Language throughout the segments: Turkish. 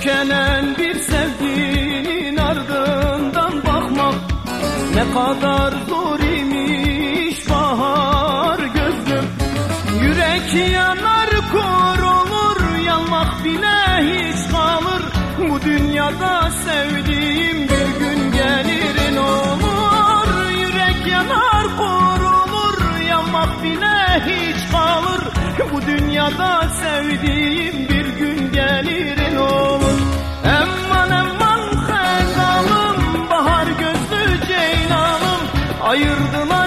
Tükenen bir sevginin ardından bakmak Ne kadar zor imiş bahar gözlüm. Yürek yanar kor olur yanmak bile hiç kalır. Bu dünyada sevdiğim bir gün gelir ne olur. Yürek yanar kor olur yanmak bile hiç kalır. Bu dünyada sevdiğim bir gün gelir ne olur Ayırdılar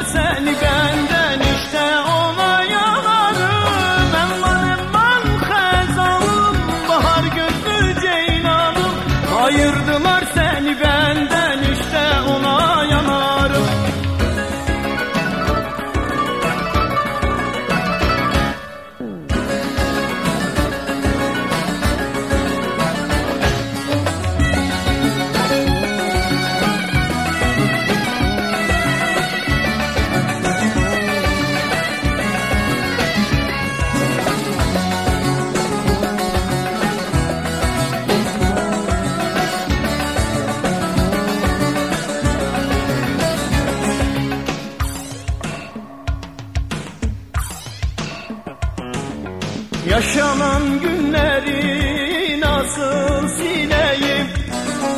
Yaşanan günleri nasıl sileyim?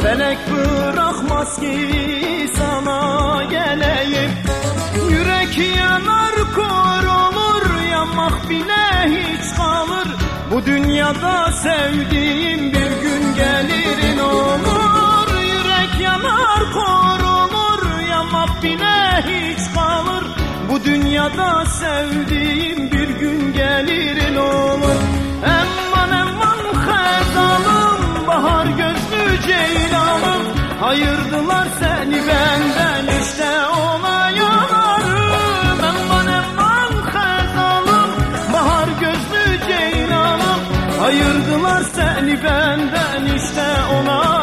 Felek bırakmaz ki sana geleyim. Yürek yanar kor olur yanmak bile hiç kalır. Bu dünyada sevdiğim bir gün gelir ne olur. Yürek yanar kor olur yanmak bile hiç kalır Dünyada sevdiğim bir gün gelir ne olur Emman emman hezalım bahar gözlü ceylanım. Ayırdılar seni benden işte ona yanarım. Emman emman hezalım bahar gözlü ceylanım. Ayırdılar seni benden işte ona